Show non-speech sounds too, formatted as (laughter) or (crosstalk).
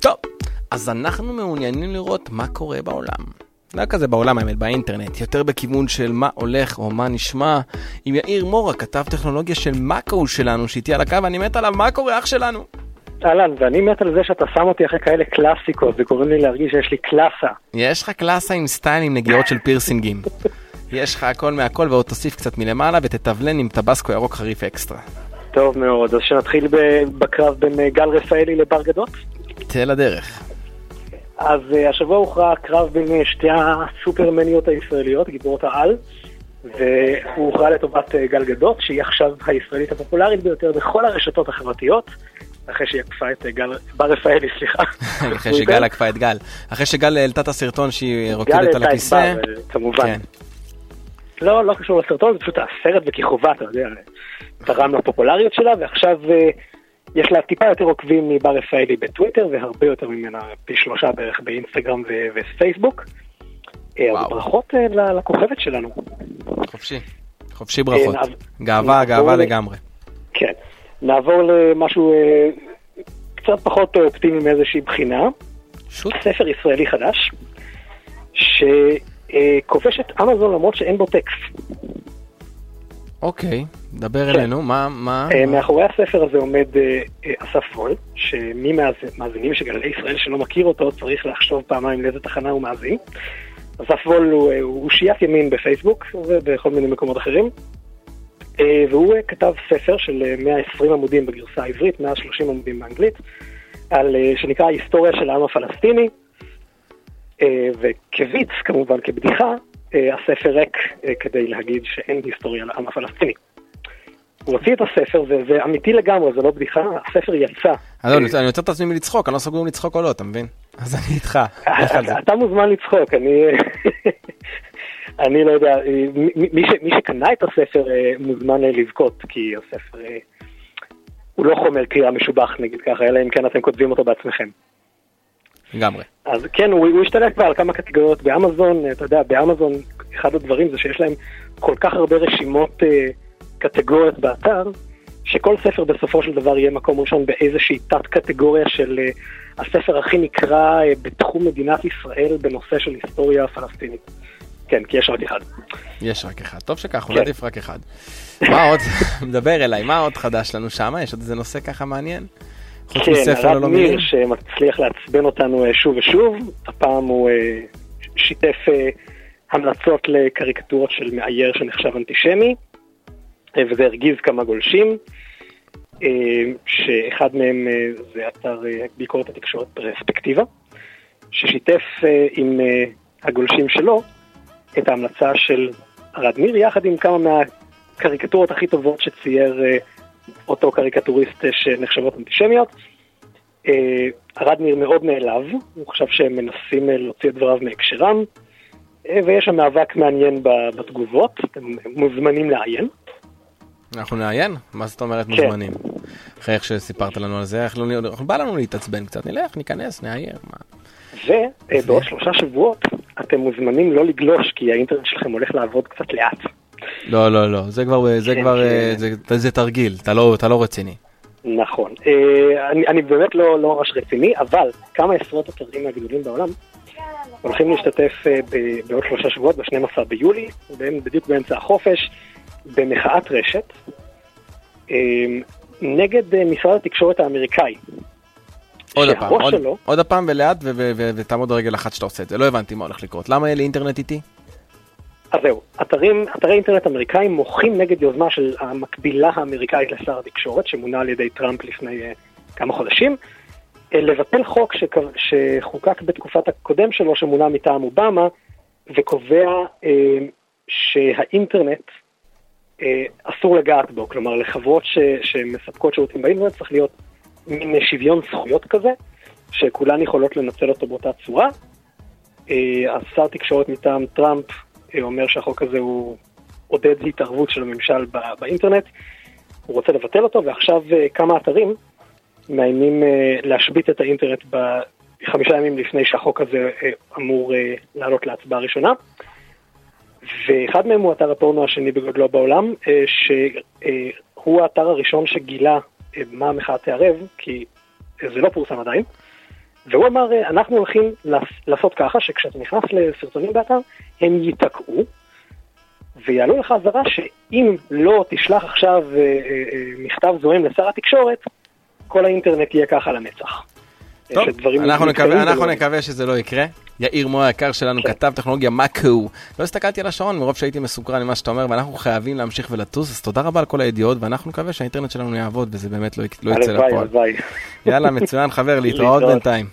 טוב, אז אנחנו מעוניינים לראות מה קורה בעולם. לא כזה בעולם האמת, באינטרנט, יותר בכיוון של מה הולך או מה נשמע. עם יאיר מורה, כתב טכנולוגיה של מאקו שלנו, שאיתי על הקו, אני מת עליו, מה קורה אח שלנו? אהלן, ואני מת על זה שאתה שם אותי אחרי כאלה קלאסיקות, זה גורם לי להרגיש שיש לי קלאסה. יש לך קלאסה עם סטייל עם נגיעות של פירסינגים. יש לך הכל מהכל ועוד תוסיף קצת מלמעלה ותתבלן עם טבסקו ירוק חריף אקסטרה. טוב מאוד, אז שנתחיל בקרב בין אה, גל רפאלי לבר גדות? צא לדרך. אז uh, השבוע הוכרע קרב בין uh, שתי הסופרמניות הישראליות, גיבורות העל, והוא הוכרע לטובת uh, גל גדות, שהיא עכשיו הישראלית הפופולרית ביותר בכל הרשתות החברתיות. אחרי שהיא עקפה את גל, בר רפאלי, סליחה. (laughs) אחרי שגל עקפה את גל. אחרי שגל העלתה את הסרטון שהיא רוקדת על הכיסא. גל העלתה את בר, כמובן. כן. לא, לא קשור לסרטון, זה פשוט הסרט וכיכובה, אתה יודע, תרם לפופולריות שלה, ועכשיו יש לה טיפה יותר עוקבים מבר רפאלי בטוויטר, והרבה יותר ממנה, פי שלושה בערך באינסטגרם ופייסבוק. אז ברכות לכוכבת שלנו. חופשי, חופשי ברכות. גאווה, גאווה לגמרי. כן. נעבור למשהו אה, קצת פחות אופטימי מאיזושהי בחינה. שוט. ספר ישראלי חדש, שכובש את אמזון למרות שאין בו טקסט. אוקיי, דבר כן. אלינו, מה... מה... אה, מאחורי הספר הזה עומד אה, אסף וול, שמי מהמאזינים של גלי ישראל שלא מכיר אותו צריך לחשוב פעמיים לאיזה תחנה הוא מאזין. אסף וול הוא, אושיית ימין בפייסבוק ובכל מיני מקומות אחרים. אה, והוא אה, כתב ספר של 120 אה, עמודים בגרסה העברית, 130 עמודים באנגלית, על, שנקרא ההיסטוריה של העם הפלסטיני, וכוויץ, כמובן כבדיחה, הספר ריק כדי להגיד שאין היסטוריה לעם הפלסטיני. הוא הוציא את הספר, וזה אמיתי לגמרי, זה לא בדיחה, הספר יצא. אני יוצא את עצמי מלצחוק, אני לא סוגר לצחוק או לא, אתה מבין? אז אני איתך. אתה מוזמן לצחוק, אני... (laughs) אני לא יודע, מי, ש, מי שקנה את הספר אה, מוזמן אה, לבכות, כי הספר אה, הוא לא חומר קריאה משובח נגיד ככה, אלא אם כן אתם כותבים אותו בעצמכם. לגמרי. אז כן, הוא, הוא השתלט כבר על כמה קטגוריות באמזון, אתה יודע, באמזון אחד הדברים זה שיש להם כל כך הרבה רשימות קטגוריות באתר, שכל ספר בסופו של דבר יהיה מקום ראשון באיזושהי תת קטגוריה של הספר הכי נקרא בתחום מדינת ישראל בנושא של היסטוריה פלסטינית. כן, כי יש רק אחד. יש רק אחד. טוב שכך, אולי כן. עדיף רק אחד. מה עוד, (laughs) מדבר אליי, מה עוד חדש לנו שם? יש עוד איזה נושא ככה מעניין? חוץ מספר ללא מילים? כן, הרב ניר שמצליח לעצבן אותנו אה, שוב ושוב, הפעם הוא אה, שיתף אה, המלצות לקריקטורות של מאייר שנחשב אנטישמי, וזה הרגיז כמה גולשים, שאחד מהם זה אתר ביקורת התקשורת פרספקטיבה, ששיתף עם הגולשים שלו את ההמלצה של ארד ניר, יחד עם כמה מהקריקטורות הכי טובות שצייר אה, אותו קריקטוריסט אה, שנחשבות אנטישמיות. אה, ארד ניר מאוד נעלב, הוא חשב שהם מנסים להוציא את דבריו מהקשרם, ויש שם מאבק מעניין בתגובות, אתם מוזמנים לעיין. אנחנו נעיין? מה זאת אומרת כן. מוזמנים? אחרי איך שסיפרת לנו על זה, איך לא, בא לנו להתעצבן קצת, נלך, ניכנס, נעיין. ובעוד שלושה שבועות אתם מוזמנים לא לגלוש, כי האינטרנט שלכם הולך לעבוד קצת לאט. לא, לא, לא, זה כבר, זה כן, כבר, כן. זה, זה תרגיל, אתה לא, לא רציני. נכון. אה, אני, באמת לא, לא ממש רציני, אבל כמה עשרות אתרים מהגדולים בעולם הולכים להשתתף אה, בעוד שלושה שבועות, ב-12 ביולי, בדיוק באמצע החופש, במחאת רשת, אה, נגד משרד התקשורת האמריקאי. עוד פעם, עוד, שלו... עוד פעם ולאט ותעמוד רגל אחת שאתה עושה את זה, לא הבנתי מה הולך לקרות. למה יהיה לי אינטרנט איתי? אז זהו, אתרים, אתרי אינטרנט אמריקאים מוחים נגד יוזמה של המקבילה האמריקאית לשר התקשורת, שמונה על ידי טראמפ לפני uh, כמה חודשים, uh, לבטל חוק שק, שחוקק בתקופת הקודם שלו, שמונה מטעם אובמה, וקובע uh, שהאינטרנט אסור לגעת בו, כלומר לחברות ש, שמספקות שירותים באינטרנט צריך להיות מין שוויון זכויות כזה, שכולן יכולות לנצל אותו באותה צורה. השר תקשורת מטעם טראמפ אה, אומר שהחוק הזה הוא עודד התערבות של הממשל באינטרנט, הוא רוצה לבטל אותו, ועכשיו אה, כמה אתרים מאיימים אה, להשבית את האינטרנט בחמישה ימים לפני שהחוק הזה אמור לעלות להצבעה ראשונה. ואחד מהם הוא אתר הפורנו השני בגודלו בעולם, שהוא האתר הראשון שגילה מה המחאה תערב, כי זה לא פורסם עדיין, והוא אמר, אה, אנחנו הולכים לעשות ככה שכשאתה נכנס לסרטונים באתר, הם ייתקעו, ויעלו לך אזהרה שאם לא תשלח עכשיו אה, אה, מכתב זוהם לשר התקשורת, כל האינטרנט יהיה ככה לנצח. טוב, אנחנו נקווה, אנחנו נקווה שזה לא יקרה. יאיר מוה היקר שלנו כן. כתב טכנולוגיה מאקו. לא הסתכלתי על השעון מרוב שהייתי מסוקרן ממה שאתה אומר ואנחנו חייבים להמשיך ולטוס אז תודה רבה על כל הידיעות ואנחנו נקווה שהאינטרנט שלנו יעבוד וזה באמת לא, לא יצא לפועל. יאללה מצוין חבר (laughs) להתראות בינתיים.